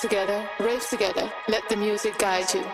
together, rave together, let the music guide you.